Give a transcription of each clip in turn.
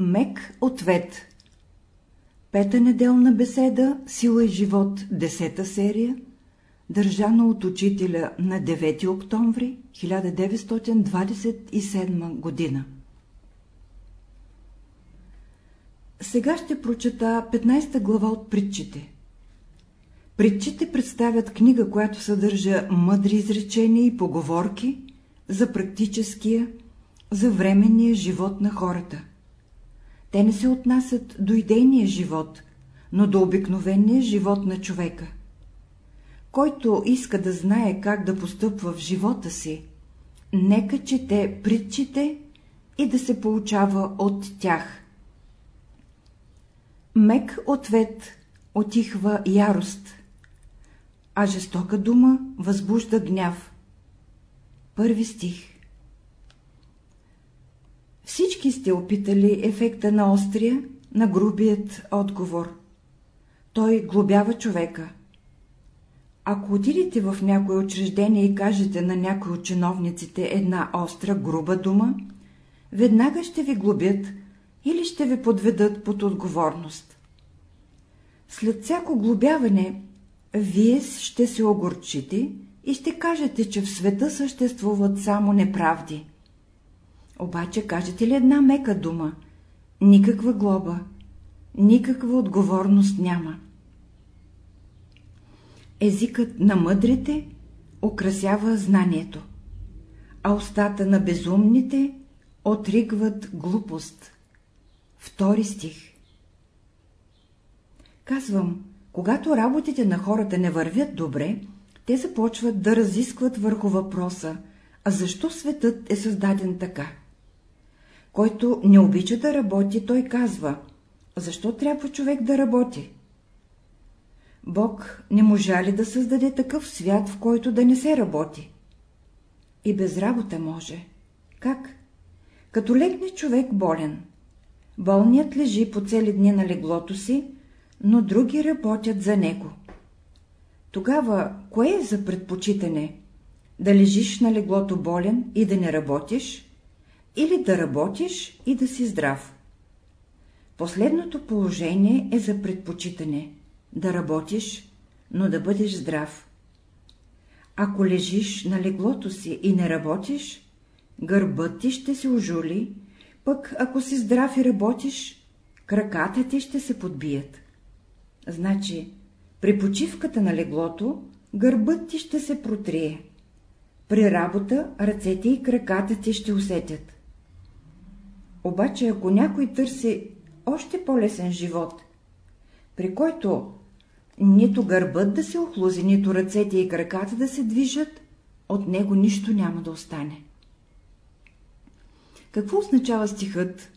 Мек ответ Пета неделна беседа Сила и живот, десета серия, държана от учителя на 9 октомври 1927 година. Сега ще прочета 15 глава от притчите. Притчите представят книга, която съдържа мъдри изречения и поговорки за практическия, за временния живот на хората. Те не се отнасят до идейния живот, но до обикновения живот на човека. Който иска да знае как да постъпва в живота си, нека чете притчите и да се получава от тях. Мек ответ отихва ярост, а жестока дума възбужда гняв. Първи стих Всички сте опитали ефекта на острия, на грубият отговор. Той глобява човека. Ако отидете в някое учреждение и кажете на някой от чиновниците една остра, груба дума, веднага ще ви глобят или ще ви подведат под отговорност. След всяко глобяване, вие ще се огорчите и ще кажете, че в света съществуват само неправди. Обаче кажете ли една мека дума, никаква глоба, никаква отговорност няма. Езикът на мъдрите украсява знанието, а устата на безумните отригват глупост. Втори стих Казвам, когато работите на хората не вървят добре, те започват да разискват върху въпроса, а защо светът е създаден така? Който не обича да работи, той казва, защо трябва човек да работи? Бог не можа ли да създаде такъв свят, в който да не се работи? И без работа може. Как? Като легне човек болен. Болният лежи по цели дни на леглото си, но други работят за него. Тогава, кое е за предпочитане? Да лежиш на леглото болен и да не работиш, или да работиш и да си здрав? Последното положение е за предпочитане – да работиш, но да бъдеш здрав. Ако лежиш на леглото си и не работиш, гърбът ти ще се ожули, пък ако си здрав и работиш, краката ти ще се подбият. Значи, при почивката на леглото, гърбът ти ще се протрие. При работа ръцете и краката ти ще усетят. Обаче, ако някой търси още по-лесен живот, при който нито гърбът да се охлузи, нито ръцете и краката да се движат, от него нищо няма да остане. Какво означава стихът?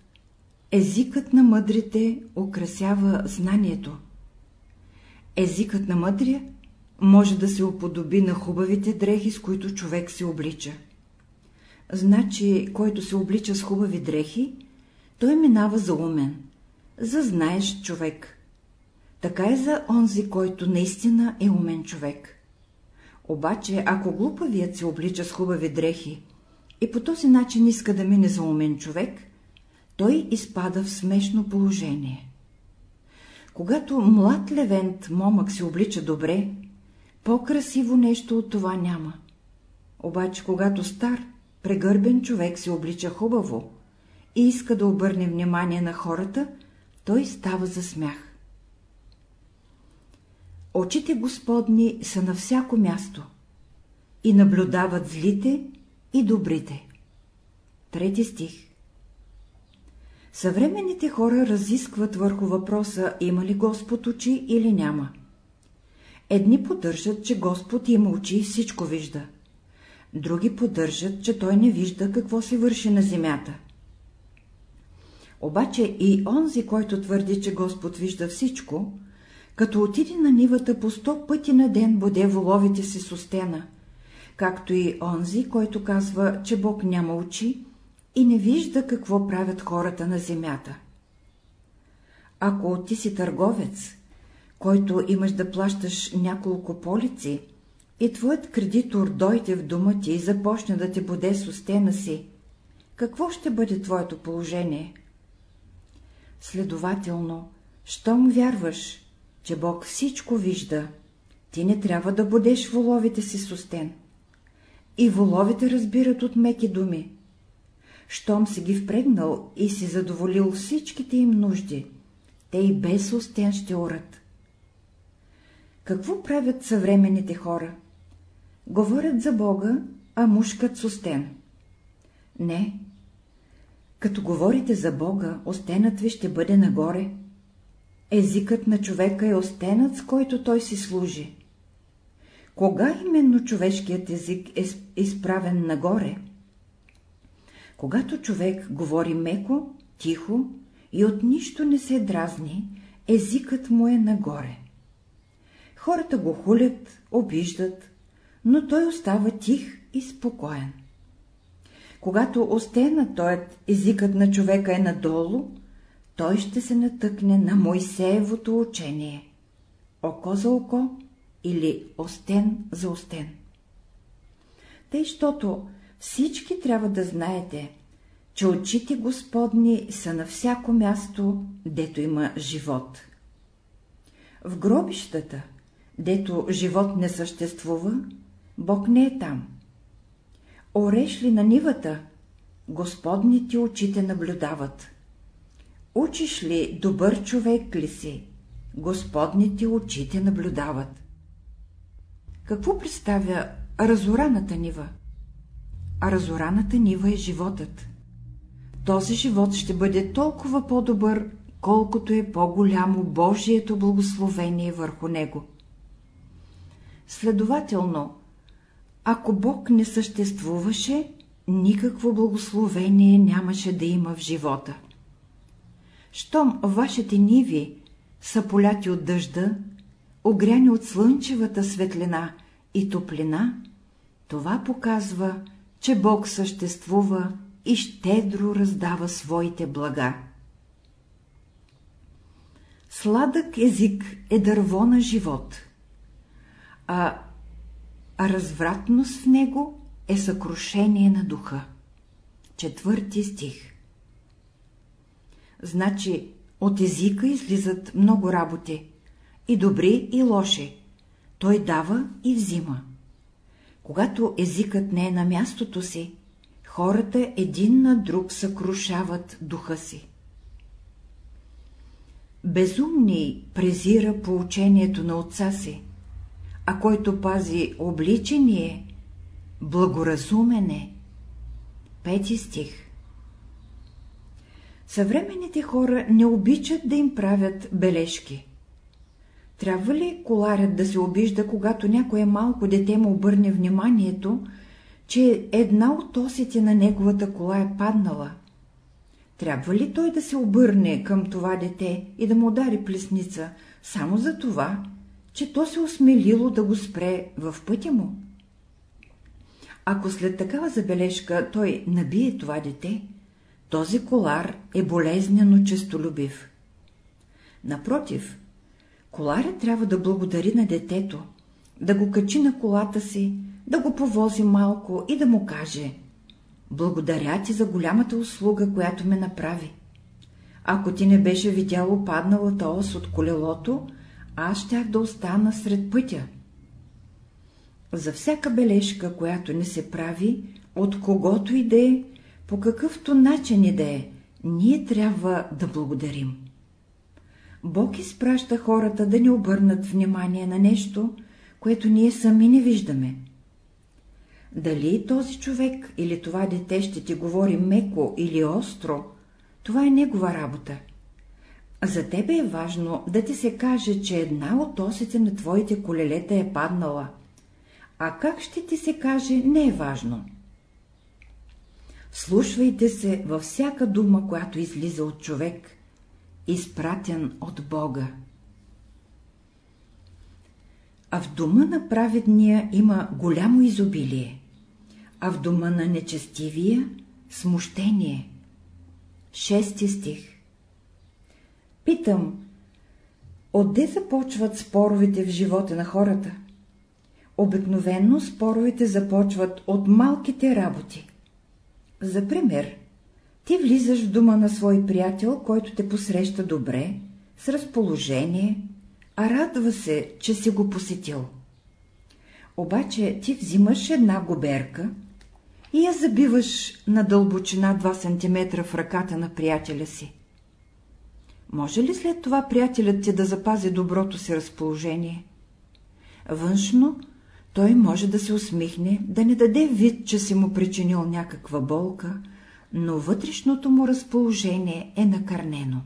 Езикът на мъдрите украсява знанието. Езикът на мъдрия може да се уподоби на хубавите дрехи, с които човек се облича. Значи, който се облича с хубави дрехи, той минава за умен, за знаеш човек. Така е за онзи, който наистина е умен човек. Обаче, ако глупавият се облича с хубави дрехи и по този начин иска да мине за умен човек, той изпада в смешно положение. Когато млад левент момък се облича добре, по-красиво нещо от това няма. Обаче, когато стар, прегърбен човек се облича хубаво и иска да обърне внимание на хората, той става за смях. Очите Господни са на всяко място и наблюдават злите и добрите. Трети стих Съвременните хора разискват върху въпроса има ли Господ очи или няма. Едни поддържат, че Господ има очи и всичко вижда. Други поддържат, че Той не вижда какво се върши на земята. Обаче и онзи, който твърди, че Господ вижда всичко, като отиде на нивата по сто пъти на ден боде воловите си с остена, както и онзи, който казва, че Бог няма очи и не вижда какво правят хората на земята. Ако ти си търговец, който имаш да плащаш няколко полици, и твоят кредитор дойде в дома ти и започне да те боде с устена си, какво ще бъде твоето положение? Следователно, щом вярваш, че Бог всичко вижда, ти не трябва да будеш воловите си с остен. И воловите разбират от меки думи. Щом си ги впрегнал и си задоволил всичките им нужди, те и без остен ще орат. Какво правят съвременните хора? Говорят за Бога, а мушкат с остен. Не. Като говорите за Бога, остенът ви ще бъде нагоре. Езикът на човека е остенът, с който той си служи. Кога именно човешкият език е изправен нагоре? Когато човек говори меко, тихо и от нищо не се дразни, езикът му е нагоре. Хората го хулят, обиждат, но той остава тих и спокоен. Когато остена той езикът на човека е надолу, той ще се натъкне на Моисеевото учение – око за око или остен за остен. Тъй, щото всички трябва да знаете, че очите Господни са на всяко място, дето има живот. В гробищата, дето живот не съществува, Бог не е там. Ореш ли на нивата, Господни ти очите наблюдават. Учиш ли добър човек ли си, Господни ти очите наблюдават. Какво представя разораната нива? А разораната нива е животът. Този живот ще бъде толкова по-добър, колкото е по-голямо Божието благословение върху него. Следователно, ако Бог не съществуваше, никакво благословение нямаше да има в живота. Щом вашите ниви са поляти от дъжда, огряни от слънчевата светлина и топлина, това показва, че Бог съществува и щедро раздава своите блага. Сладък език е дърво на живот, а а развратност в него е съкрушение на духа. Четвърти стих Значи, от езика излизат много работи, и добри, и лоши. Той дава и взима. Когато езикът не е на мястото си, хората един на друг съкрушават духа си. Безумни презира по учението на отца си, а който пази обличение, благоразумене. Пети стих Съвременните хора не обичат да им правят бележки. Трябва ли коларят да се обижда, когато някое малко дете му обърне вниманието, че една от осите на неговата кола е паднала? Трябва ли той да се обърне към това дете и да му удари плесница, само за това, че то се осмелило да го спре в пътя му. Ако след такава забележка той набие това дете, този колар е болезнено честолюбив. Напротив, коларят трябва да благодари на детето, да го качи на колата си, да го повози малко и да му каже «Благодаря ти за голямата услуга, която ме направи. Ако ти не беше видяло падналата ос от колелото, аз щях да остана сред пътя. За всяка бележка, която не се прави, от когото и да е, по какъвто начин и да е, ние трябва да благодарим. Бог изпраща хората да ни обърнат внимание на нещо, което ние сами не виждаме. Дали този човек или това дете ще ти говори меко или остро, това е негова работа. За тебе е важно да ти се каже, че една от осите на твоите колелета е паднала. А как ще ти се каже, не е важно. Слушвайте се във всяка дума, която излиза от човек, изпратен от Бога. А в дома на праведния има голямо изобилие, а в дома на нечестивия – смущение. Шести стих Питам, отде започват споровете в живота на хората? Обикновенно споровете започват от малките работи. За пример, Ти влизаш в дома на свой приятел, който те посреща добре, с разположение, а радва се, че си го посетил. Обаче ти взимаш една губерка и я забиваш на дълбочина 2 см в ръката на приятеля си. Може ли след това приятелят ти да запази доброто си разположение? Външно той може да се усмихне, да не даде вид, че си му причинил някаква болка, но вътрешното му разположение е накърнено.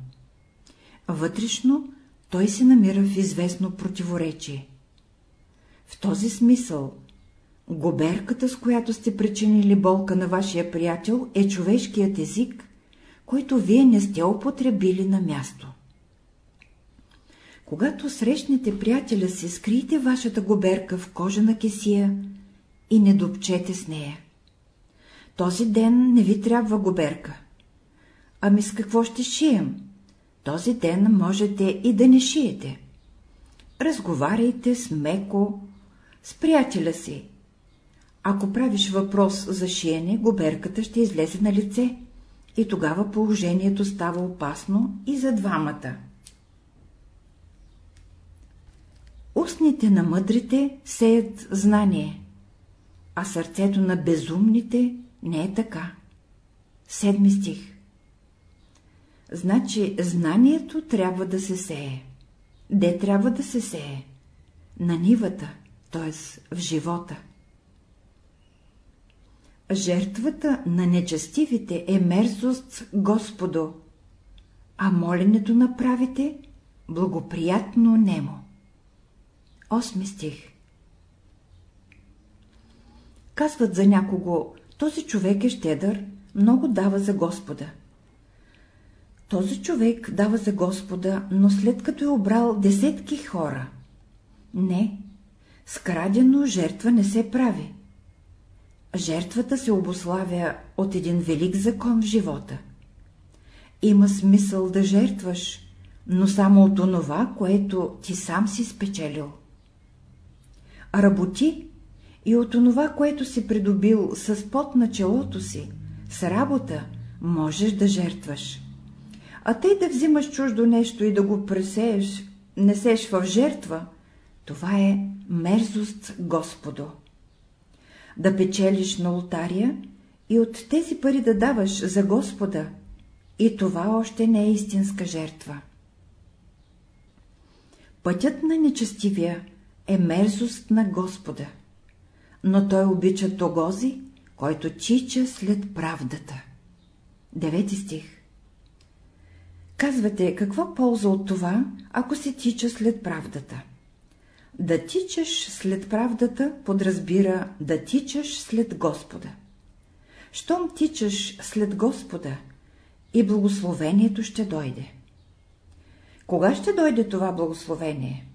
Вътрешно той се намира в известно противоречие. В този смисъл, гоберката, с която сте причинили болка на вашия приятел, е човешкият език, който вие не сте употребили на място. Когато срещнете приятеля си, скрийте вашата гоберка в кожена кесия и не допчете с нея. Този ден не ви трябва гоберка. Ами с какво ще шием? Този ден можете и да не шиете. Разговаряйте с меко, с приятеля си. Ако правиш въпрос за шиене, губерката ще излезе на лице и тогава положението става опасно и за двамата. Устните на мъдрите сеят знание, а сърцето на безумните не е така. Седми стих Значи знанието трябва да се сее. Де трябва да се сее? На нивата, т.е. в живота. Жертвата на нечестивите е мерзост Господо, а моленето на правите – благоприятно немо. Осми стих Казват за някого, този човек е щедър, много дава за Господа. Този човек дава за Господа, но след като е обрал десетки хора. Не, скрадено жертва не се прави. Жертвата се обославя от един велик закон в живота. Има смисъл да жертваш, но само от онова, което ти сам си спечелил. Работи и от онова, което си придобил с пот на челото си, с работа, можеш да жертваш. А тъй да взимаш чуждо нещо и да го пресееш, несеш в жертва, това е мерзост Господу. Да печелиш на алтария и от тези пари да даваш за Господа, и това още не е истинска жертва. Пътят на нечестивия е мерзост на Господа, но той обича тогози, който тича след правдата. Девети стих Казвате, каква полза от това, ако се тича след правдата? Да тичаш след правдата подразбира да тичаш след Господа. Щом тичаш след Господа, и благословението ще дойде. Кога ще дойде това благословение?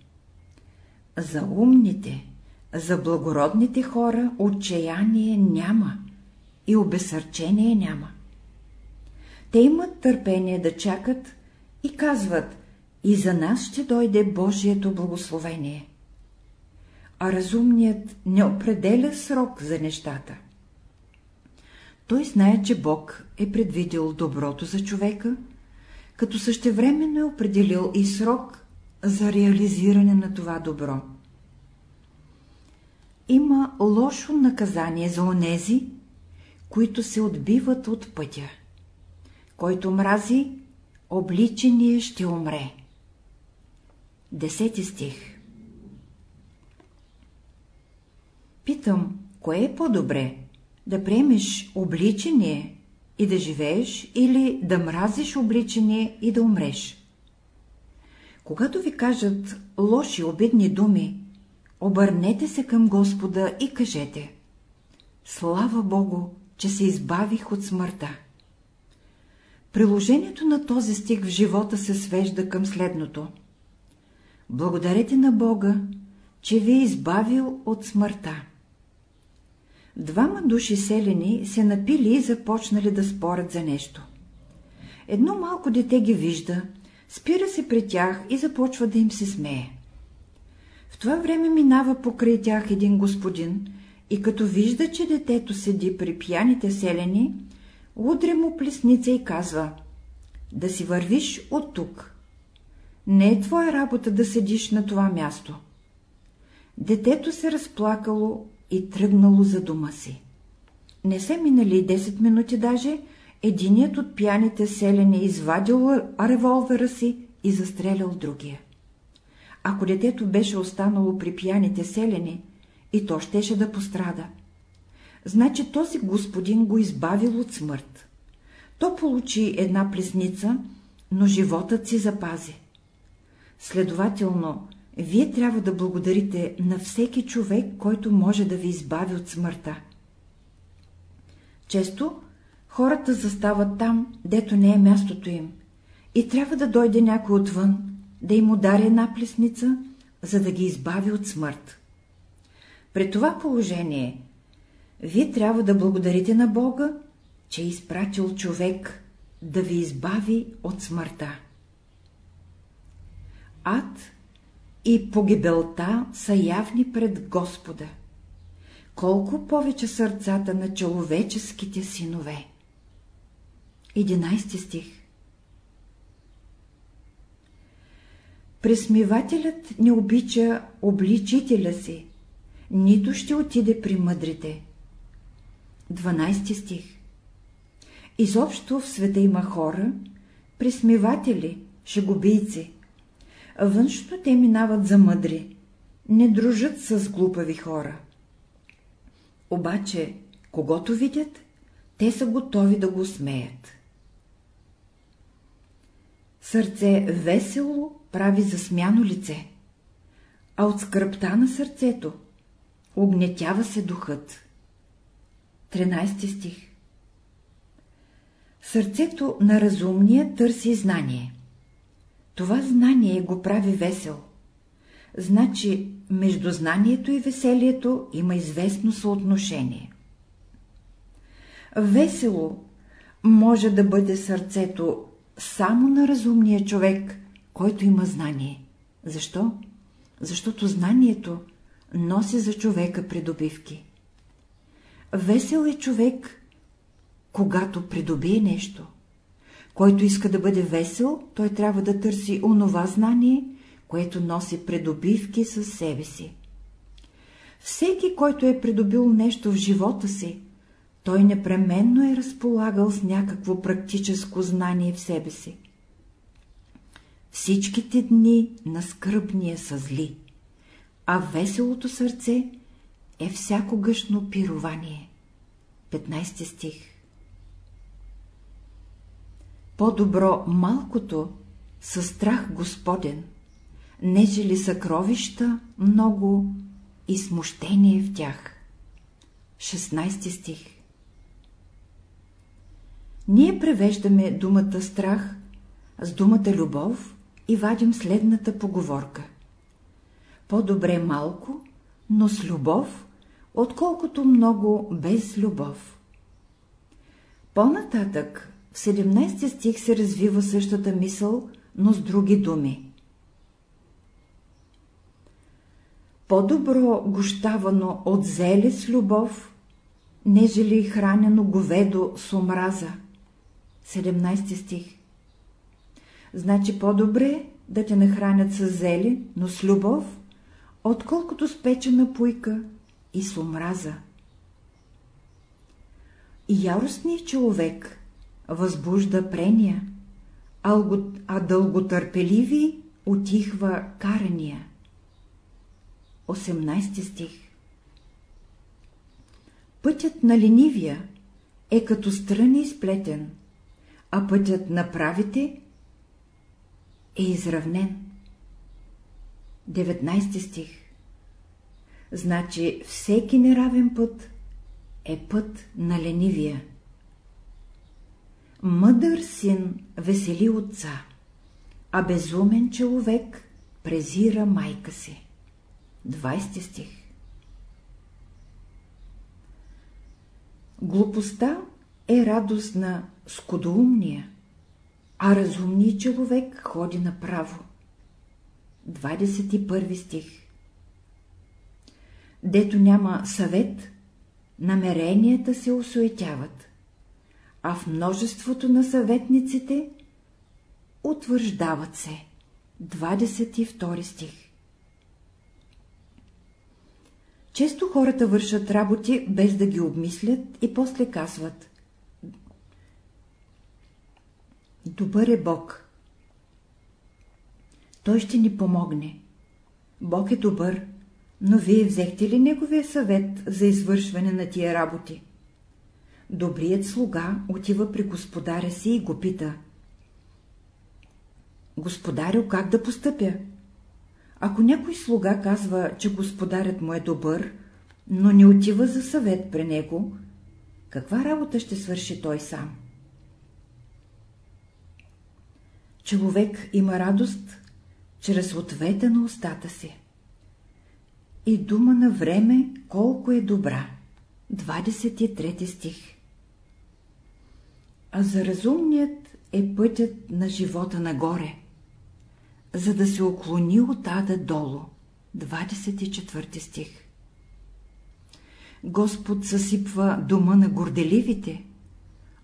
За умните, за благородните хора отчаяние няма и обесърчение няма. Те имат търпение да чакат и казват, и за нас ще дойде Божието благословение. А разумният не определя срок за нещата. Той знае, че Бог е предвидил доброто за човека, като същевременно е определил и срок за реализиране на това добро. Има лошо наказание за онези, които се отбиват от пътя. Който мрази, обличение ще умре. Десети стих Питам, кое е по-добре? Да приемеш обличение и да живееш или да мразиш обличение и да умреш? Когато ви кажат лоши обидни думи, обърнете се към Господа и кажете Слава Богу, че се избавих от смъртта. Приложението на този стих в живота се свежда към следното. Благодарете на Бога, че ви е избавил от смъртта. Двама души селени се напили и започнали да спорят за нещо. Едно малко дете ги вижда, спира се при тях и започва да им се смее. В това време минава покрай тях един господин и като вижда, че детето седи при пияните селени, Удря му плесница и казва — да си вървиш от тук. Не е твоя работа да седиш на това място. Детето се разплакало и тръгнало за дома си. Не се минали 10 минути даже, единият от пияните селени извадил револвера си и застрелял другия. Ако детето беше останало при пияните селени, и то щеше да пострада. Значи този господин го избавил от смърт. То получи една плесница, но животът си запази. Следователно, вие трябва да благодарите на всеки човек, който може да ви избави от смъртта. Често хората застават там, дето не е мястото им, и трябва да дойде някой отвън, да им удари една плесница, за да ги избави от смърт. При това положение, вие трябва да благодарите на Бога, че е изпратил човек да ви избави от смъртта. Ад и погибелта са явни пред Господа. Колко повече сърцата на човеческите синове. 11 стих Пресмивателят не обича обличителя си, нито ще отиде при мъдрите. 12 стих Изобщо в света има хора, присмиватели, шегубийци. Външно те минават за мъдри, не дружат с глупави хора. Обаче, когато видят, те са готови да го смеят. Сърце весело прави засмяно лице, а от скръпта на сърцето огнетява се духът. 13 стих Сърцето на разумния търси знание. Това знание го прави весел. Значи, между знанието и веселието има известно съотношение. Весело може да бъде сърцето само на разумния човек, който има знание. Защо? Защото знанието носи за човека придобивки. Весел е човек, когато придобие нещо. Който иска да бъде весел, той трябва да търси онова знание, което носи придобивки със себе си. Всеки, който е придобил нещо в живота си, той непременно е разполагал с някакво практическо знание в себе си. Всичките дни на скръбния са зли, а веселото сърце е всякогашно пирование. 15 стих По-добро малкото със страх Господен, нежели съкровища много и смущение в тях. 16 стих Ние превеждаме думата страх с думата любов и вадим следната поговорка. По-добре малко, но с любов, отколкото много без любов. По-нататък, в 17 стих се развива същата мисъл, но с други думи. По-добро гощавано от зеле с любов, нежели хранено говедо с омраза. 17 стих Значи по-добре да те нахранят с зели, но с любов, отколкото с печена пуйка и с омраза. И яростният човек възбужда прения, а дълготърпеливи отихва карания. 18 стих Пътят на ленивия е като страни изплетен, а пътят на правите е изравнен. 19 стих Значи всеки неравен път е път на ленивия. Мъдър син весели отца, а безумен човек презира майка си. 20 стих Глупостта е радост на скудоумния, а разумният човек ходи направо. 21 стих Дето няма съвет, намеренията се осуетяват, а в множеството на съветниците утвърждават се. 22 стих Често хората вършат работи без да ги обмислят и после казват Добър е Бог. Той ще ни помогне. Бог е добър, но вие взехте ли Неговия съвет за извършване на тия работи? Добрият слуга отива при господаря си и го пита. Господарю, как да постъпя? Ако някой слуга казва, че господарят му е добър, но не отива за съвет при него, каква работа ще свърши той сам? Човек има радост чрез ответа на устата си. И дума на време колко е добра. 23 стих А за разумният е пътят на живота нагоре, за да се оклони от ада долу. 24 стих Господ съсипва дома на горделивите,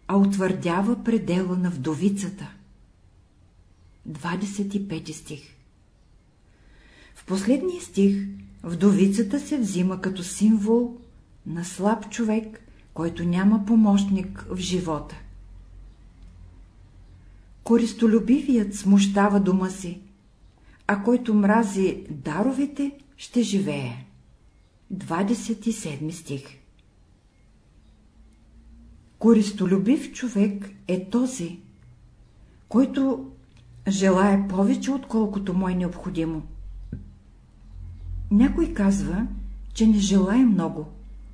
а утвърдява предела на вдовицата. 25 стих В последния стих вдовицата се взима като символ на слаб човек, който няма помощник в живота. Користолюбивият смущава дома си, а който мрази даровите, ще живее. 27 стих Користолюбив човек е този, който желая повече, отколкото му е необходимо. Някой казва, че не желая много.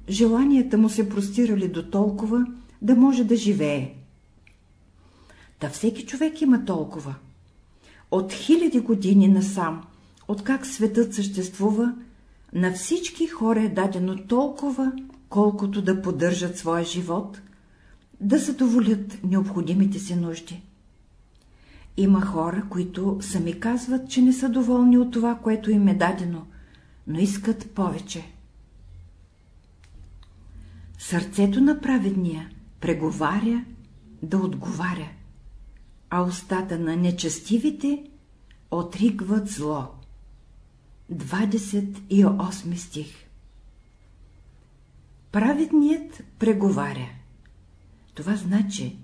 Желанията му се простирали до толкова, да може да живее. Та всеки човек има толкова. От хиляди години насам, откак светът съществува, на всички хора е дадено толкова, колкото да поддържат своя живот, да задоволят необходимите си нужди. Има хора, които сами казват, че не са доволни от това, което им е дадено, но искат повече. Сърцето на праведния преговаря да отговаря, а устата на нечестивите отригват зло. 28 стих Праведният преговаря. Това значи,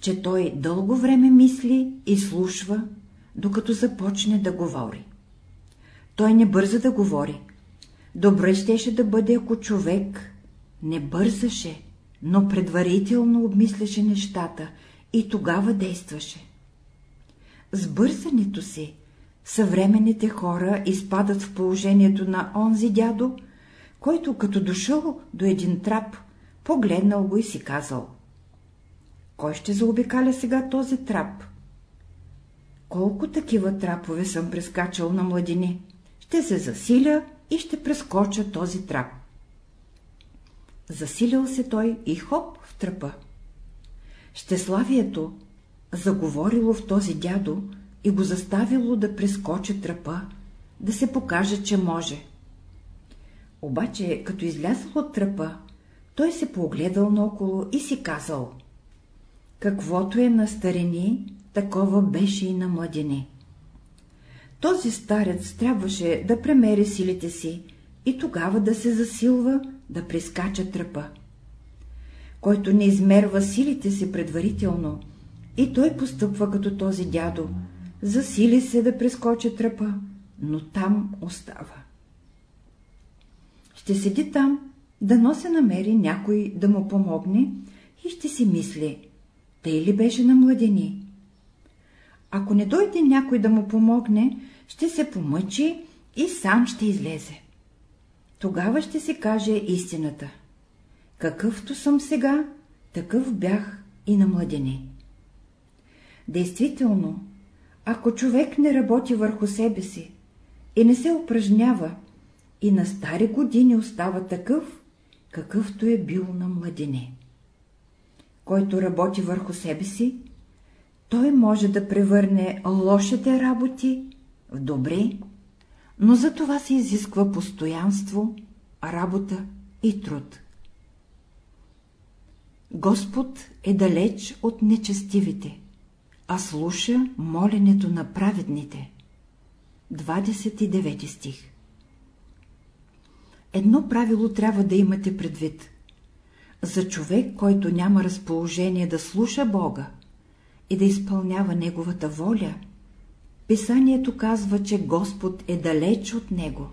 че той дълго време мисли и слушва, докато започне да говори. Той не бърза да говори. Добре щеше да бъде, ако човек не бързаше, но предварително обмисляше нещата и тогава действаше. С бързането си съвременните хора изпадат в положението на онзи дядо, който като дошъл до един трап, погледнал го и си казал кой ще заобикаля сега този трап? Колко такива трапове съм прескачал на младини? Ще се засиля и ще прескоча този трап. Засилил се той и хоп в тръпа. Щеславието заговорило в този дядо и го заставило да прескочи тръпа, да се покаже, че може. Обаче, като излязъл от тръпа, той се погледал наоколо и си казал — Каквото е на старини, такова беше и на младини. Този старец трябваше да премери силите си и тогава да се засилва, да прескача тръпа. Който не измерва силите си предварително, и той постъпва като този дядо, засили се да прескочи тръпа, но там остава. Ще седи там, да носе намери някой да му помогне и ще си мисли, тъй ли беше на младени? Ако не дойде някой да му помогне, ще се помъчи и сам ще излезе. Тогава ще се каже истината. Какъвто съм сега, такъв бях и на младени. Действително, ако човек не работи върху себе си и не се упражнява, и на стари години остава такъв, какъвто е бил на младени който работи върху себе си, той може да превърне лошите работи в добри, но за това се изисква постоянство, работа и труд. Господ е далеч от нечестивите, а слуша моленето на праведните. 29 стих Едно правило трябва да имате предвид. За човек, който няма разположение да слуша Бога и да изпълнява Неговата воля, Писанието казва, че Господ е далеч от него.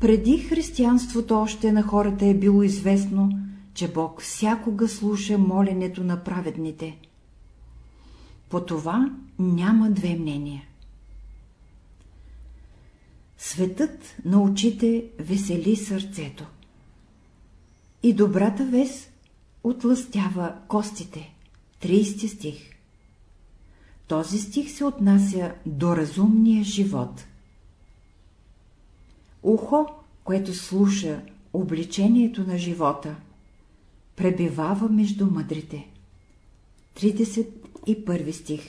Преди християнството още на хората е било известно, че Бог всякога слуша моленето на праведните. По това няма две мнения. Светът на очите весели сърцето. И добрата вес отластява костите. 30 стих Този стих се отнася до разумния живот. Ухо, което слуша обличението на живота, пребивава между мъдрите. 31 стих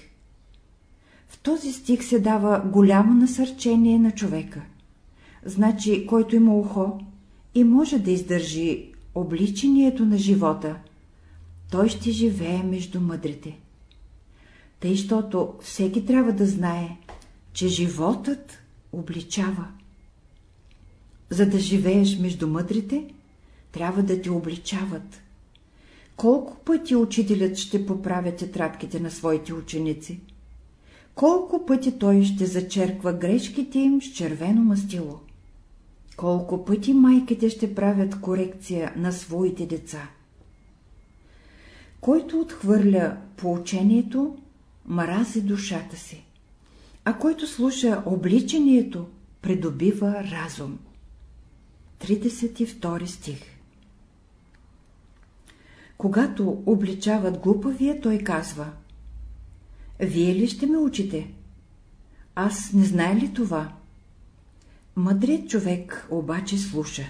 В този стих се дава голямо насърчение на човека. Значи, който има ухо и може да издържи обличението на живота, той ще живее между мъдрите. Тъй, щото всеки трябва да знае, че животът обличава. За да живееш между мъдрите, трябва да те обличават. Колко пъти учителят ще поправя тетрадките на своите ученици? Колко пъти той ще зачерква грешките им с червено мастило? Колко пъти майките ще правят корекция на своите деца? Който отхвърля поучението, мрази душата си, а който слуша обличението, придобива разум. 32 стих Когато обличават глупавия, той казва Вие ли ще ме учите? Аз не знае ли това? Мъдрият човек обаче слуша.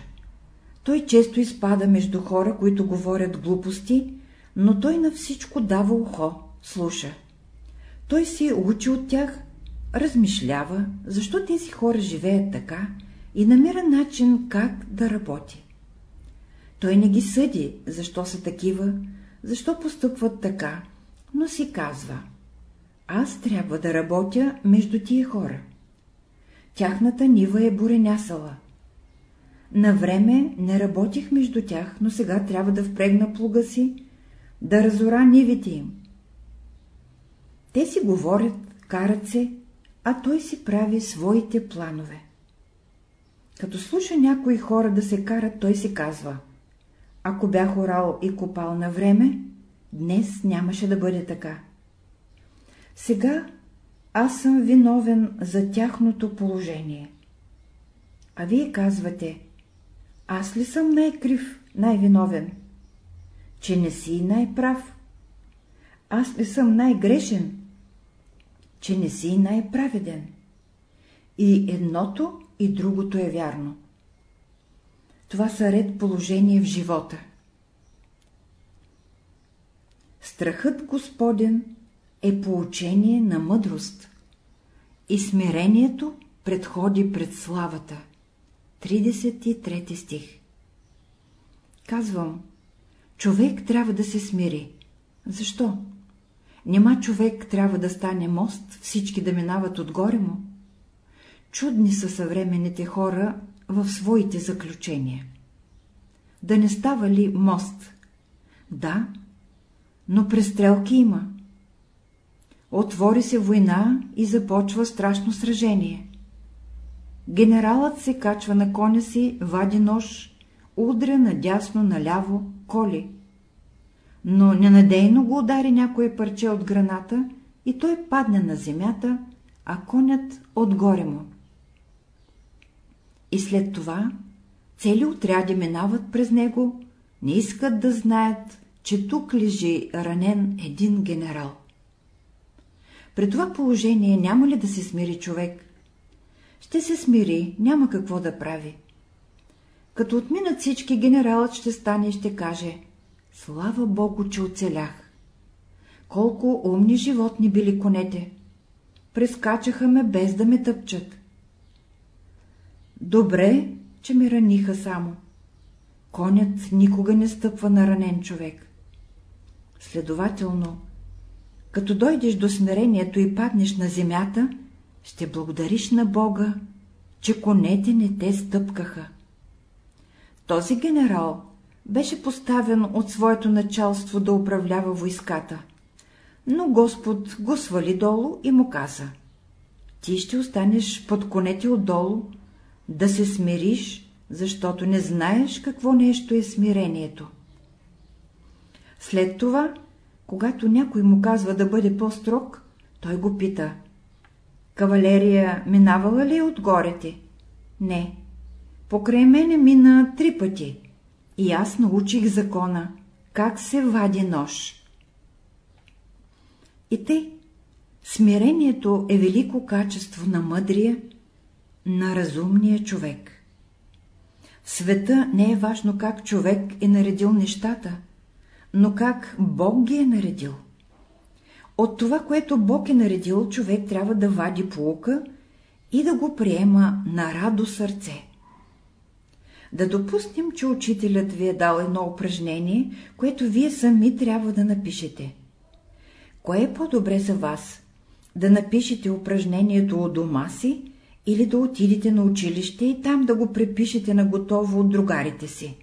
Той често изпада между хора, които говорят глупости, но той на всичко дава ухо, слуша. Той си учи от тях, размишлява, защо тези хора живеят така и намира начин как да работи. Той не ги съди, защо са такива, защо постъпват така, но си казва, аз трябва да работя между тия хора. Тяхната нива е буренясала. На време не работих между тях, но сега трябва да впрегна плуга си, да разора нивите им. Те си говорят, карат се, а той си прави своите планове. Като слуша някои хора да се карат, той си казва, ако бях орал и копал на време, днес нямаше да бъде така. Сега аз съм виновен за тяхното положение. А вие казвате, аз ли съм най-крив, най-виновен? Че не си най-прав? Аз ли съм най-грешен? Че не си най-праведен? И едното, и другото е вярно. Това са ред положение в живота. Страхът Господен е поучение на мъдрост и смирението предходи пред славата. 33 стих Казвам, човек трябва да се смири. Защо? Нема човек трябва да стане мост, всички да минават отгоре му. Чудни са съвременните хора в своите заключения. Да не става ли мост? Да, но престрелки има. Отвори се война и започва страшно сражение. Генералът се качва на коня си, вади нож, удря надясно, наляво, коли. Но ненадейно го удари някое парче от граната и той падне на земята, а конят отгоре му. И след това цели отряди минават през него, не искат да знаят, че тук лежи ранен един генерал. При това положение няма ли да се смири човек? Ще се смири, няма какво да прави. Като отминат всички, генералът ще стане и ще каже Слава Богу, че оцелях! Колко умни животни били конете! Прескачаха ме без да ме тъпчат. Добре, че ме раниха само. Конят никога не стъпва на ранен човек. Следователно, като дойдеш до смирението и паднеш на земята, ще благодариш на Бога, че конете не те стъпкаха. Този генерал беше поставен от своето началство да управлява войската, но Господ го свали долу и му каза — ти ще останеш под конете отдолу, да се смириш, защото не знаеш какво нещо е смирението. След това, когато някой му казва да бъде по-строг, той го пита — кавалерия минавала ли е отгоре ти? Не. Покрай мене мина три пъти и аз научих закона, как се вади нож. И тъй, смирението е велико качество на мъдрия, на разумния човек. В света не е важно как човек е наредил нещата, но как Бог ги е наредил. От това, което Бог е наредил, човек трябва да вади полука и да го приема на радо сърце. Да допустим, че учителят ви е дал едно упражнение, което вие сами трябва да напишете. Кое е по-добре за вас? Да напишете упражнението от дома си или да отидете на училище и там да го препишете на готово от другарите си?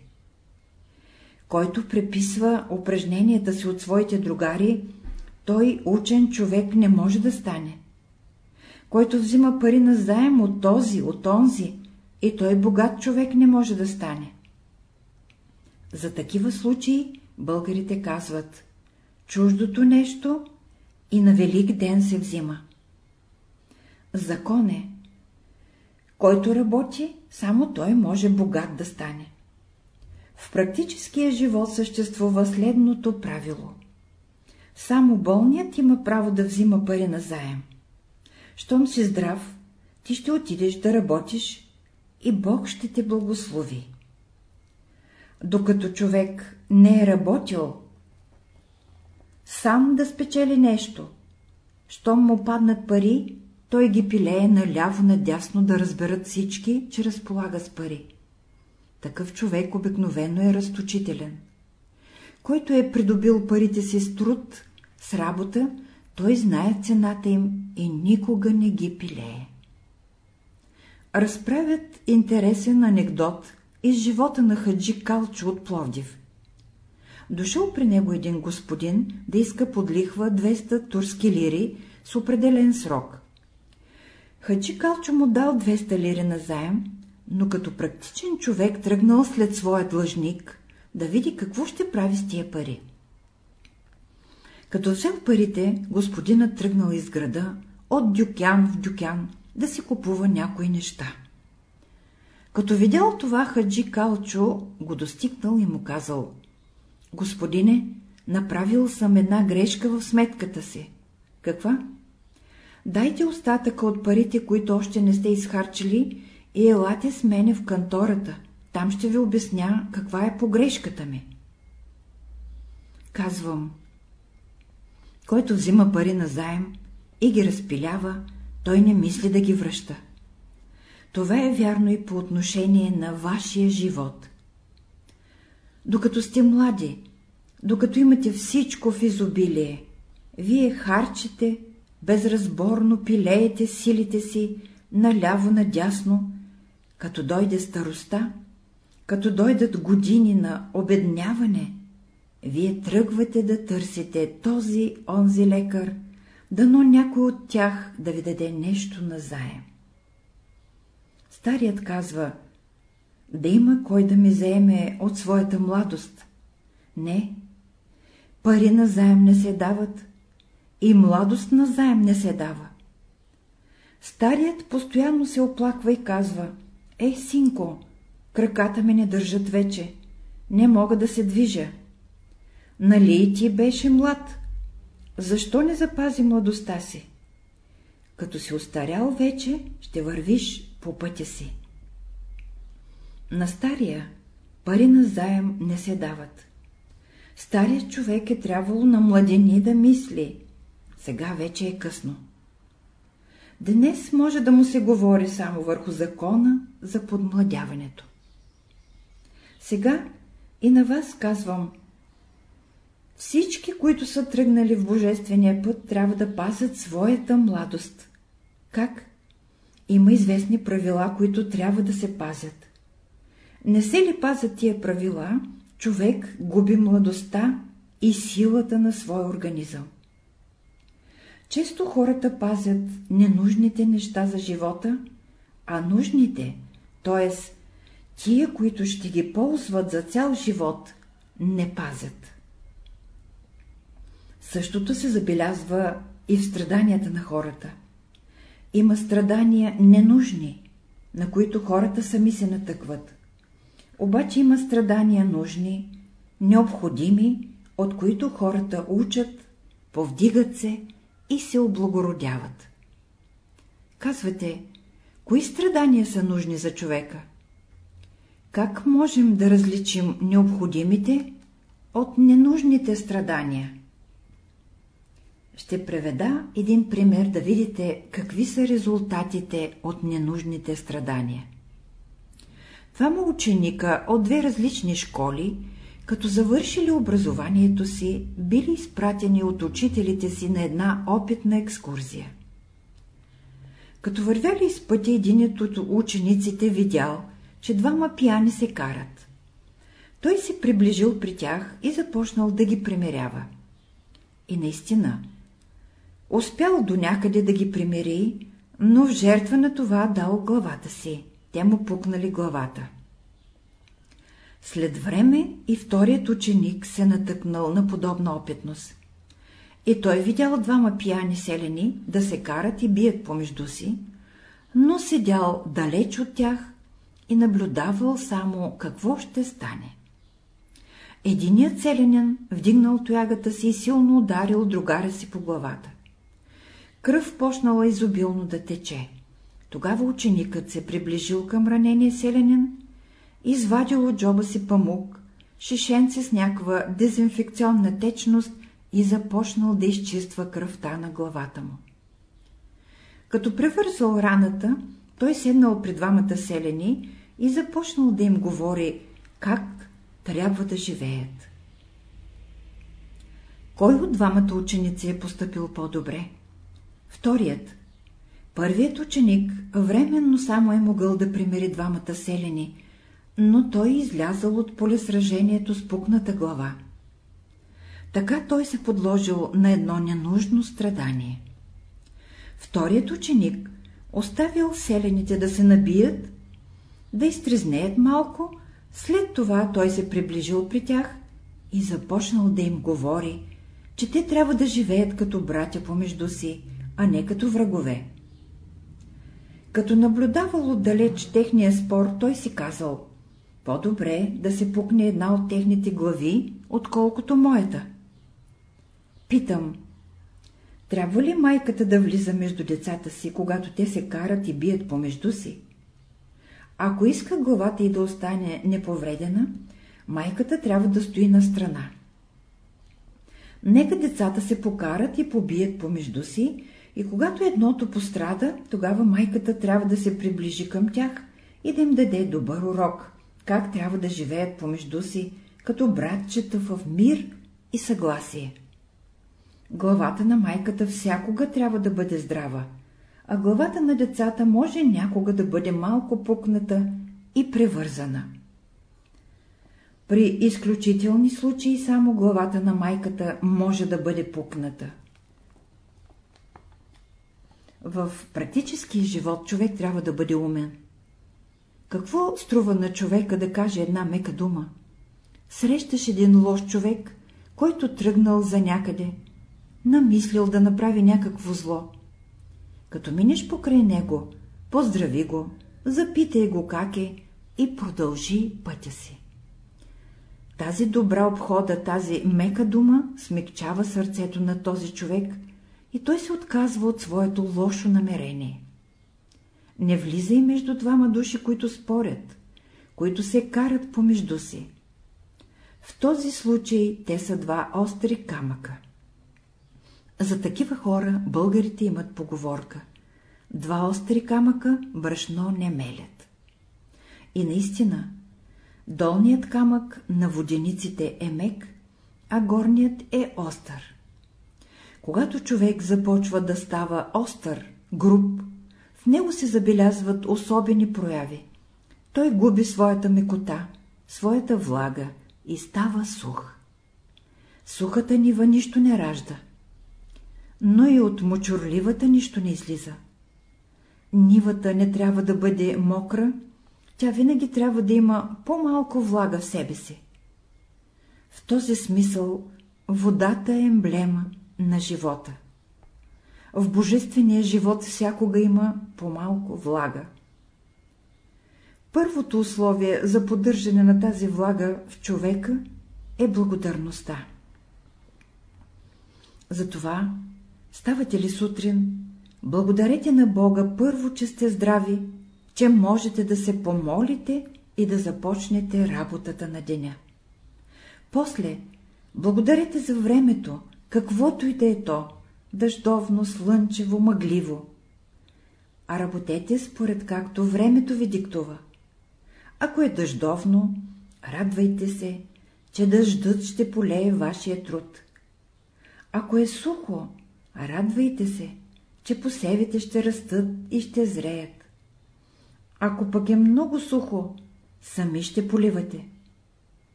Който преписва упражненията си от своите другари, той учен човек не може да стане. Който взима пари на заем от този, от онзи, и той богат човек не може да стане. За такива случаи българите казват чуждото нещо и на велик ден се взима. Закон е. Който работи, само той може богат да стане. В практическия живот съществува следното правило. Само болният има право да взима пари на заем. Щом си здрав, ти ще отидеш да работиш и Бог ще те благослови. Докато човек не е работил, сам да спечели нещо, щом му паднат пари, той ги пилее наляво-надясно да разберат всички, че разполага с пари. Такъв човек обикновено е разточителен. Който е придобил парите си с труд, с работа, той знае цената им и никога не ги пилее разправят интересен анекдот из живота на Хаджи Калчо от Пловдив. Дошъл при него един господин да иска под лихва 200 турски лири с определен срок. Хаджи Калчо му дал 200 лири на заем, но като практичен човек тръгнал след своя длъжник да види какво ще прави с тия пари. Като взел парите, господинът тръгнал из града, от дюкян в дюкян, да си купува някои неща. Като видял това, Хаджи Калчо го достигнал и му казал — Господине, направил съм една грешка в сметката си. Каква? Дайте остатъка от парите, които още не сте изхарчили, и елате с мене в кантората. Там ще ви обясня каква е погрешката ми. Казвам, който взима пари на заем и ги разпилява, той не мисли да ги връща. Това е вярно и по отношение на вашия живот. Докато сте млади, докато имате всичко в изобилие, вие харчите, безразборно пилеете силите си наляво-надясно, като дойде староста, като дойдат години на обедняване, вие тръгвате да търсите този онзи лекар, дано някой от тях да ви даде нещо назаем. Старият казва, да има кой да ми заеме от своята младост. Не, пари назаем не се дават и младост назаем не се дава. Старият постоянно се оплаква и казва, Ей, синко, краката ми не държат вече, не мога да се движа. Нали ти беше млад? Защо не запази младостта си? Като си остарял вече, ще вървиш по пътя си. На стария пари на заем не се дават. Старият човек е трябвало на младени да мисли. Сега вече е късно. Днес може да му се говори само върху закона за подмладяването. Сега и на вас казвам, Всички, които са тръгнали в Божествения път, трябва да пазят своята младост. Как? Има известни правила, които трябва да се пазят. Не се ли пазят тия правила, човек губи младостта и силата на своя организъм. Често хората пазят ненужните неща за живота, а нужните, т.е. тия, които ще ги ползват за цял живот, не пазят. Същото се забелязва и в страданията на хората. Има страдания ненужни, на които хората сами се натъкват. Обаче има страдания нужни, необходими, от които хората учат, повдигат се и се облагородяват. Казвате, кои страдания са нужни за човека? Как можем да различим необходимите от ненужните страдания? Ще преведа един пример да видите какви са резултатите от ненужните страдания. Двама ученика от две различни школи, като завършили образованието си, били изпратени от учителите си на една опитна екскурзия. Като вървяли из пътя, единият от учениците видял, че двама пияни се карат. Той се приближил при тях и започнал да ги примерява. И наистина, успял до някъде да ги примири, но в жертва на това дал главата си. Те му пукнали главата. След време и вторият ученик се натъкнал на подобна опитност. И той видял двама пияни селени да се карат и бият помежду си, но седял далеч от тях и наблюдавал само какво ще стане. Единият селенин вдигнал тоягата си и силно ударил другаря си по главата. Кръв почнала изобилно да тече. Тогава ученикът се приближил към ранения селянин, извадил от джоба си памук, шишенце с някаква дезинфекционна течност и започнал да изчиства кръвта на главата му. Като превързал раната, той седнал при двамата селени и започнал да им говори как трябва да живеят. Кой от двамата ученици е поступил по-добре? Вторият. Първият ученик временно само е могъл да примери двамата селени, но той излязал от полесражението с пукната глава. Така той се подложил на едно ненужно страдание. Вторият ученик оставил селените да се набият, да изтрезнеят малко, след това той се приближил при тях и започнал да им говори, че те трябва да живеят като братя помежду си, а не като врагове. Като наблюдавал отдалеч техния спор, той си казал, по-добре да се пукне една от техните глави, отколкото моята. Питам, трябва ли майката да влиза между децата си, когато те се карат и бият помежду си? Ако иска главата й да остане неповредена, майката трябва да стои на страна. Нека децата се покарат и побият помежду си, и когато едното пострада, тогава майката трябва да се приближи към тях и да им даде добър урок, как трябва да живеят помежду си, като братчета в мир и съгласие. Главата на майката всякога трябва да бъде здрава, а главата на децата може някога да бъде малко пукната и превързана. При изключителни случаи само главата на майката може да бъде пукната. В практическия живот човек трябва да бъде умен. Какво струва на човека да каже една мека дума? Срещаш един лош човек, който тръгнал за някъде, намислил да направи някакво зло. Като минеш покрай него, поздрави го, запитай го как е и продължи пътя си. Тази добра обхода, тази мека дума смекчава сърцето на този човек и той се отказва от своето лошо намерение. Не влизай между двама души, които спорят, които се карат помежду си. В този случай те са два остри камъка. За такива хора българите имат поговорка. Два остри камъка брашно не мелят. И наистина, долният камък на водениците е мек, а горният е остър. Когато човек започва да става остър, груб, в него се забелязват особени прояви. Той губи своята мекота, своята влага и става сух. Сухата нива нищо не ражда, но и от мочурливата нищо не излиза. Нивата не трябва да бъде мокра, тя винаги трябва да има по-малко влага в себе си. В този смисъл водата е емблема на живота. В божествения живот всякога има по-малко влага. Първото условие за поддържане на тази влага в човека е благодарността. Затова ставате ли сутрин, благодарете на Бога първо, че сте здрави, че можете да се помолите и да започнете работата на деня. После, благодарете за времето, каквото и да е то, дъждовно, слънчево, мъгливо. А работете според както времето ви диктува. Ако е дъждовно, радвайте се, че дъждът ще полее вашия труд. Ако е сухо, радвайте се, че посевите ще растат и ще зреят. Ако пък е много сухо, сами ще поливате.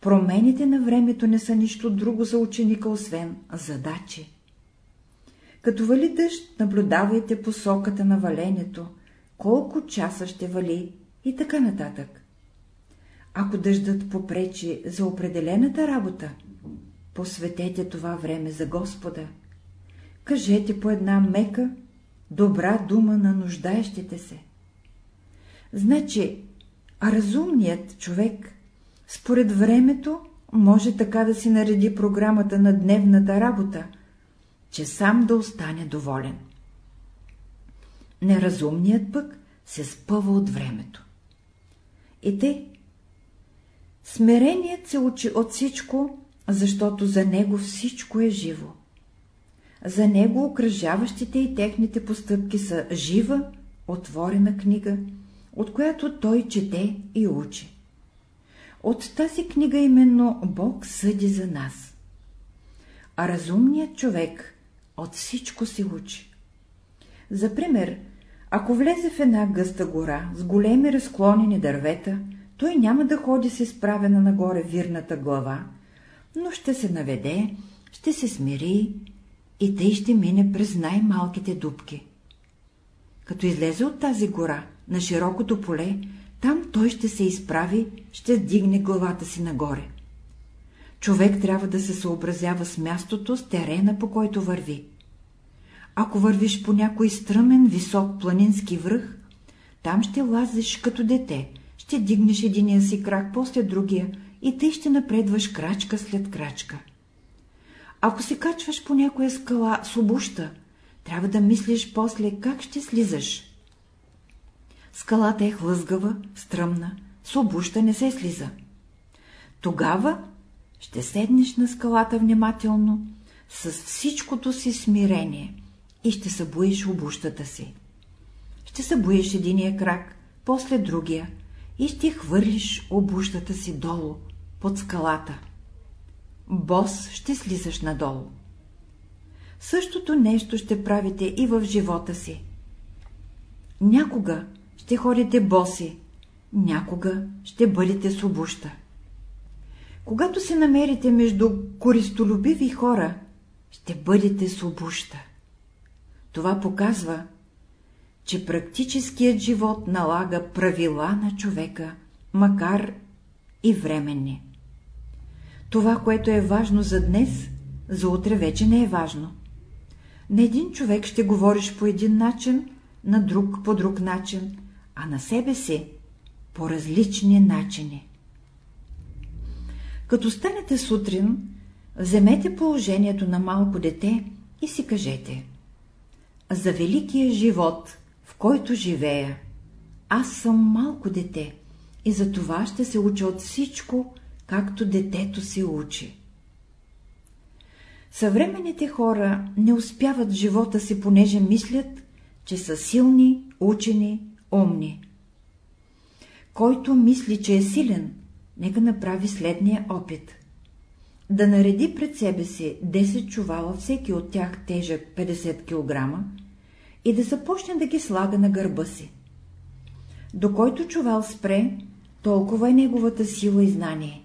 Промените на времето не са нищо друго за ученика, освен задачи. Като вали дъжд, наблюдавайте посоката на валението, колко часа ще вали и така нататък. Ако дъждът попречи за определената работа, посветете това време за Господа. Кажете по една мека, добра дума на нуждаещите се. Значи, а разумният човек, според времето, може така да си нареди програмата на дневната работа, че сам да остане доволен. Неразумният пък се спъва от времето. И те, смиреният се учи от всичко, защото за него всичко е живо. За него окръжаващите и техните постъпки са жива, отворена книга, от която той чете и учи. От тази книга именно Бог съди за нас. А разумният човек от всичко се учи. За пример, ако влезе в една гъста гора с големи разклонени дървета, той няма да ходи с изправена нагоре вирната глава, но ще се наведе, ще се смири и тъй ще мине през най-малките дубки. Като излезе от тази гора, на широкото поле, там той ще се изправи, ще дигне главата си нагоре. Човек трябва да се съобразява с мястото, с терена, по който върви. Ако вървиш по някой стръмен, висок планински връх, там ще лазиш като дете, ще дигнеш единия си крак, после другия и тъй ще напредваш крачка след крачка. Ако се качваш по някоя скала с обуща, трябва да мислиш после как ще слизаш. Скалата е хлъзгава, стръмна, с обуща не се слиза. Тогава ще седнеш на скалата внимателно, с всичкото си смирение и ще събуеш обущата си. Ще събуеш единия крак, после другия и ще хвърлиш обущата си долу, под скалата. Бос ще слизаш надолу. Същото нещо ще правите и в живота си. Някога ще ходите боси, някога ще бъдете с обуща. Когато се намерите между користолюбиви хора, ще бъдете с обуща. Това показва, че практическият живот налага правила на човека, макар и временни. Това, което е важно за днес, за утре вече не е важно. На един човек ще говориш по един начин, на друг по друг начин, а на себе си по различни начини. Като станете сутрин, вземете положението на малко дете и си кажете За великия живот, в който живея, аз съм малко дете и за това ще се уча от всичко, както детето се учи. Съвременните хора не успяват живота си, понеже мислят, че са силни, учени, умни. Който мисли, че е силен, нека направи следния опит. да нареди пред себе си 10 чувала, всеки от тях тежък 50 кг, и да започне да ги слага на гърба си. До който чувал спре, толкова е неговата сила и знание.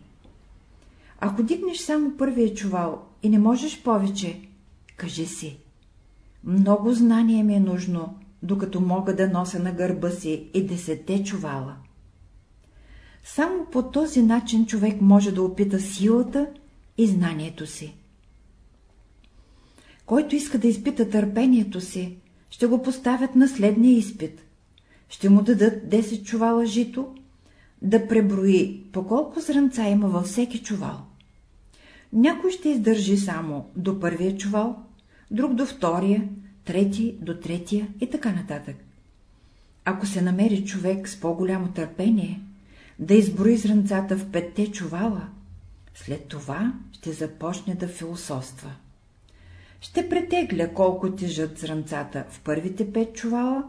Ако дигнеш само първия чувал и не можеш повече, кажи си. Много знание ми е нужно, докато мога да нося на гърба си и десете чувала. Само по този начин човек може да опита силата и знанието си. Който иска да изпита търпението си, ще го поставят на следния изпит. Ще му дадат 10 чувала жито, да преброи по колко зранца има във всеки чувал. Някой ще издържи само до първия чувал, друг до втория, трети до третия и така нататък. Ако се намери човек с по-голямо търпение, да изброи зранцата в петте чувала, след това ще започне да философства. Ще претегля колко тежат зранцата в първите пет чувала,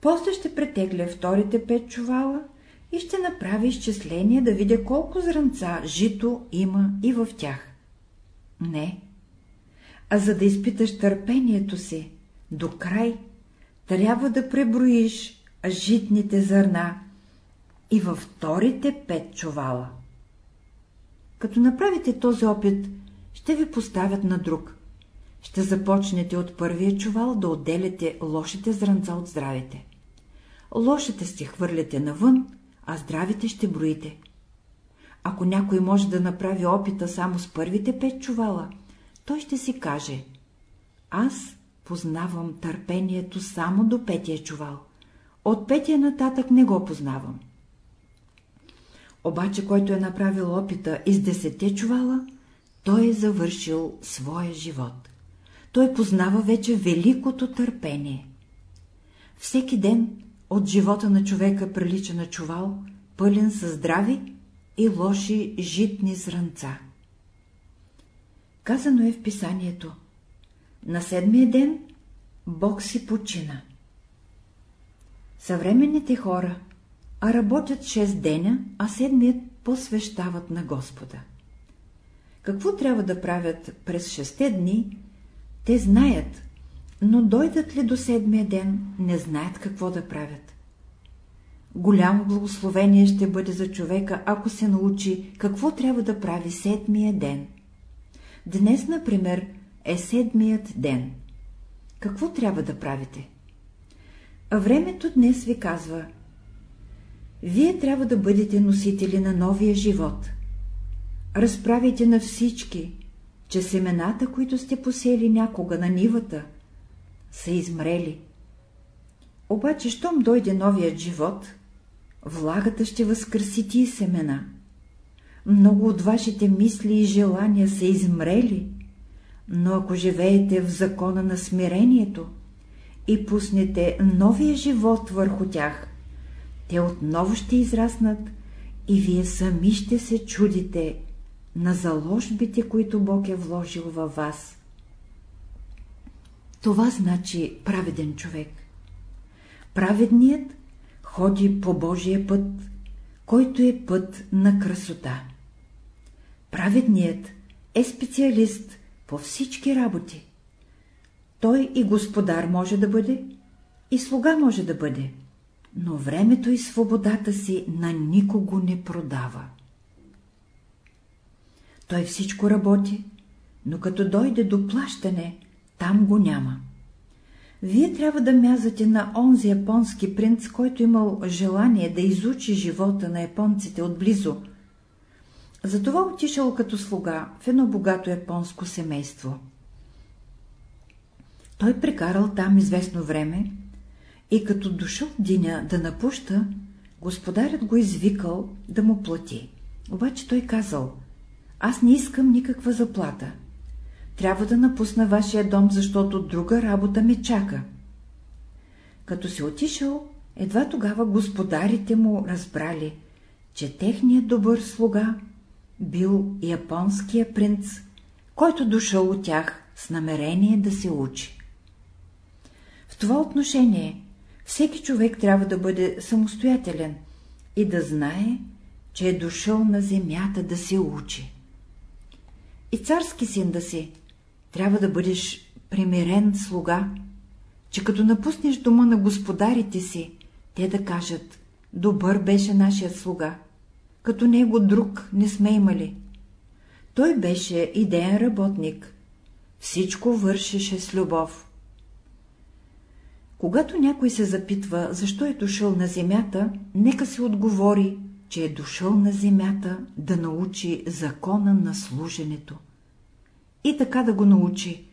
после ще претегля вторите пет чувала и ще направи изчисление да видя колко зранца жито има и в тях. Не. А за да изпиташ търпението си до край, трябва да преброиш житните зърна и във вторите пет чувала. Като направите този опит, ще ви поставят на друг. Ще започнете от първия чувал да отделяте лошите зранца от здравите. Лошите сте хвърляте навън, а здравите ще броите. Ако някой може да направи опита само с първите пет чувала, той ще си каже Аз познавам търпението само до петия чувал. От петия нататък не го познавам. Обаче, който е направил опита из десете чувала, той е завършил своя живот. Той познава вече великото търпение. Всеки ден от живота на човека прилича на чувал, пълен със здрави и лоши житни зранца. Казано е в писанието. На седмия ден Бог си почина. Съвременните хора а работят 6 деня, а седмият посвещават на Господа. Какво трябва да правят през шесте дни, те знаят, но дойдат ли до седмия ден, не знаят какво да правят. Голямо благословение ще бъде за човека, ако се научи какво трябва да прави седмия ден. Днес, например, е седмият ден. Какво трябва да правите? Времето днес ви казва вие трябва да бъдете носители на новия живот. Разправите на всички, че семената, които сте посели някога на нивата, са измрели. Обаче, щом дойде новият живот, влагата ще възкърси тия семена. Много от вашите мисли и желания са измрели, но ако живеете в закона на смирението и пуснете новия живот върху тях, те отново ще израснат и вие сами ще се чудите на заложбите, които Бог е вложил във вас. Това значи праведен човек. Праведният ходи по Божия път, който е път на красота. Праведният е специалист по всички работи. Той и господар може да бъде, и слуга може да бъде но времето и свободата си на никого не продава. Той всичко работи, но като дойде до плащане, там го няма. Вие трябва да мязате на онзи японски принц, който имал желание да изучи живота на японците отблизо. Затова отишъл като слуга в едно богато японско семейство. Той прекарал там известно време и като дошъл деня да напуща, господарят го извикал да му плати. Обаче той казал, аз не искам никаква заплата. Трябва да напусна вашия дом, защото друга работа ме чака. Като се отишъл, едва тогава господарите му разбрали, че техният добър слуга бил японския принц, който дошъл от тях с намерение да се учи. В това отношение всеки човек трябва да бъде самостоятелен и да знае, че е дошъл на земята да се учи. и царски син да си, трябва да бъдеш примирен слуга, че като напуснеш дома на господарите си, те да кажат, добър беше нашият слуга, като него друг не сме имали. Той беше идеен работник, всичко вършеше с любов. Когато някой се запитва, защо е дошъл на земята, нека се отговори, че е дошъл на земята да научи закона на служенето. И така да го научи,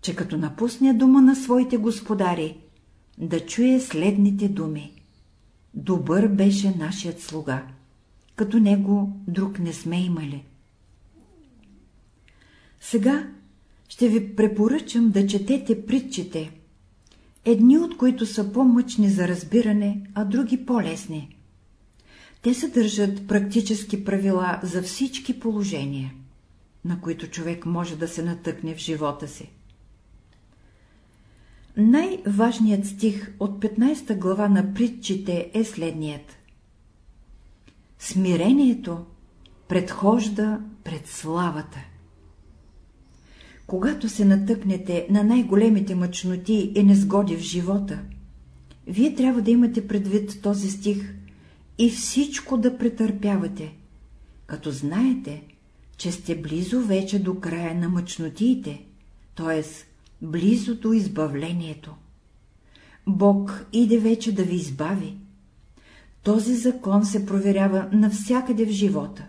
че като напусне дома на своите господари, да чуе следните думи. Добър беше нашият слуга, като него друг не сме имали. Сега ще ви препоръчам да четете притчите, едни от които са по-мъчни за разбиране, а други по-лесни. Те съдържат практически правила за всички положения, на които човек може да се натъкне в живота си. Най-важният стих от 15 глава на притчите е следният. Смирението предхожда пред славата. Когато се натъкнете на най-големите мъчноти и незгоди в живота, вие трябва да имате предвид този стих и всичко да претърпявате, като знаете, че сте близо вече до края на мъчнотиите, т.е. близо до избавлението. Бог иде вече да ви избави. Този закон се проверява навсякъде в живота.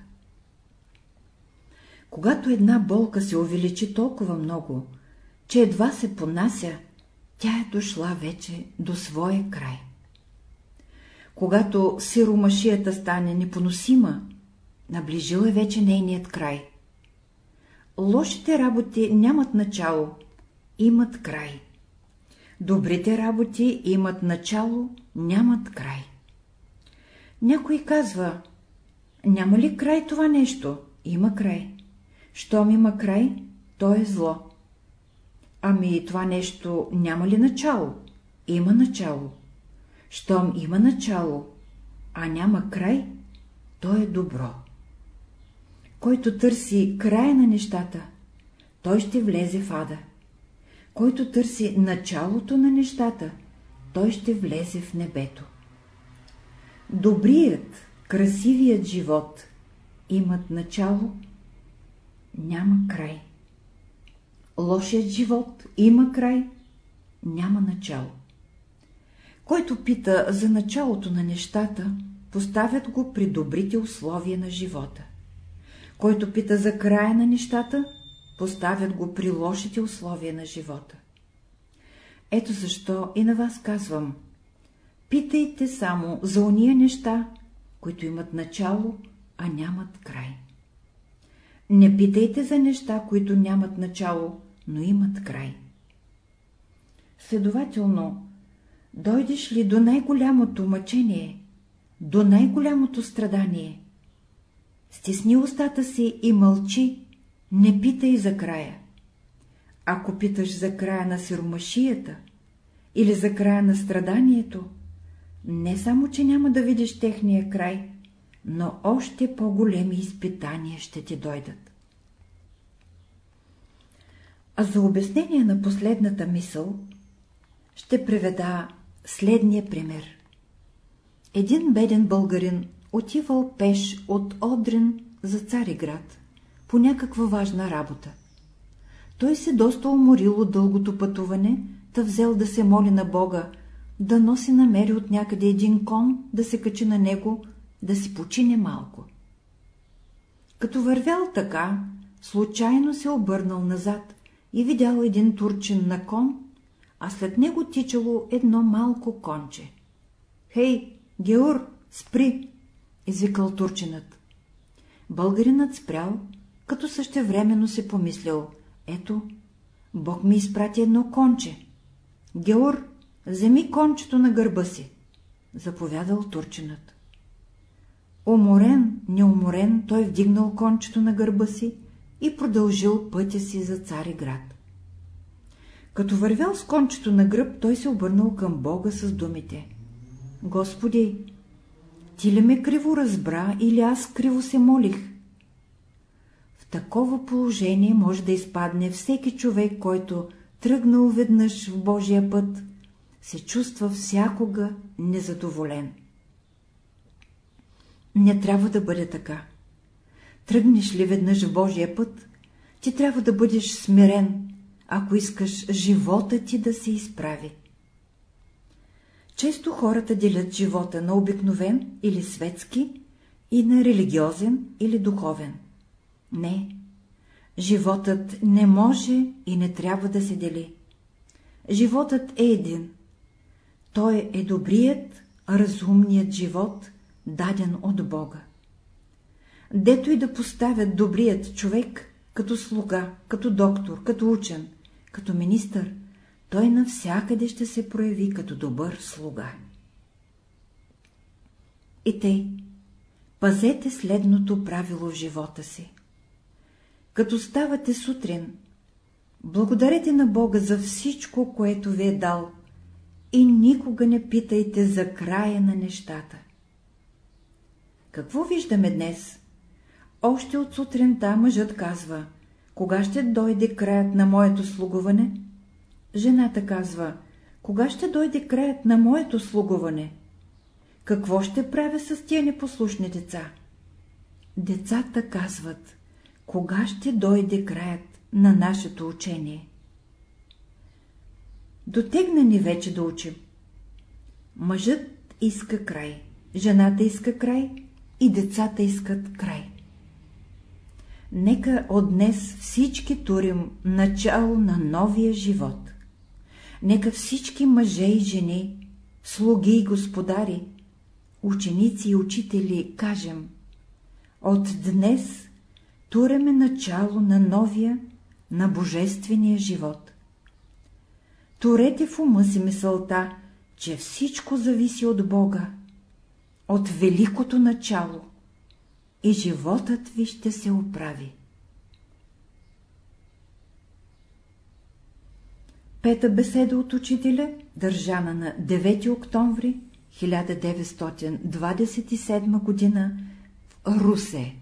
Когато една болка се увеличи толкова много, че едва се понася, тя е дошла вече до своя край. Когато сиромашията стане непоносима, наближил е вече нейният край. Лошите работи нямат начало, имат край. Добрите работи имат начало, нямат край. Някой казва, няма ли край това нещо? Има край. Щом има край, то е зло. Ами това нещо няма ли начало? Има начало. Щом има начало, а няма край, то е добро. Който търси края на нещата, той ще влезе в ада. Който търси началото на нещата, той ще влезе в небето. Добрият, красивият живот имат начало няма край. Лошият живот има край, няма начало. Който пита за началото на нещата, поставят го при добрите условия на живота. Който пита за края на нещата, поставят го при лошите условия на живота. Ето защо и на вас казвам, питайте само за уния неща, които имат начало, а нямат край. Не питайте за неща, които нямат начало, но имат край. Следователно, дойдеш ли до най-голямото мъчение, до най-голямото страдание, стисни устата си и мълчи, не питай за края. Ако питаш за края на сиромашията или за края на страданието, не само, че няма да видиш техния край, но още по-големи изпитания ще ти дойдат. А за обяснение на последната мисъл ще преведа следния пример. Един беден българин отивал пеш от Одрин за Цариград по някаква важна работа. Той се доста уморил от дългото пътуване, та взел да се моли на Бога, да носи намери от някъде един кон, да се качи на него да си почине малко. Като вървял така, случайно се обърнал назад и видял един турчин на кон, а след него тичало едно малко конче. «Хей, Геор, спри!» извикал турчинът. Българинът спрял, като същевременно се помислял. Ето, Бог ми изпрати едно конче. Геор, вземи кончето на гърба си, заповядал турчинът. Уморен, неуморен, той вдигнал кончето на гърба си и продължил пътя си за Цариград. Като вървял с кончето на гръб, той се обърнал към Бога с думите. Господи, ти ли ме криво разбра или аз криво се молих? В такова положение може да изпадне всеки човек, който, тръгнал веднъж в Божия път, се чувства всякога незадоволен. Не трябва да бъде така. Тръгнеш ли веднъж в Божия път, ти трябва да бъдеш смирен, ако искаш живота ти да се изправи. Често хората делят живота на обикновен или светски и на религиозен или духовен. Не, животът не може и не трябва да се дели. Животът е един. Той е добрият, разумният живот, даден от Бога. Дето и да поставят добрият човек като слуга, като доктор, като учен, като министър, той навсякъде ще се прояви като добър слуга. И тъй, пазете следното правило в живота си. Като ставате сутрин, благодарете на Бога за всичко, което ви е дал, и никога не питайте за края на нещата. Какво виждаме днес? Още от сутринта мъжът казва, кога ще дойде краят на моето слугуване? Жената казва, кога ще дойде краят на моето слугуване? Какво ще правя с тия непослушни деца? Децата казват, кога ще дойде краят на нашето учение? Дотегна ни вече да учим. Мъжът иска край, жената иска край и децата искат край. Нека от днес всички турим начало на новия живот. Нека всички мъже и жени, слуги и господари, ученици и учители кажем От днес туреме начало на новия, на божествения живот. Турете в ума си мисълта, че всичко зависи от Бога, от великото начало и животът ви ще се оправи. Пета беседа от учителя, държана на 9 октомври 1927 г. в Русе.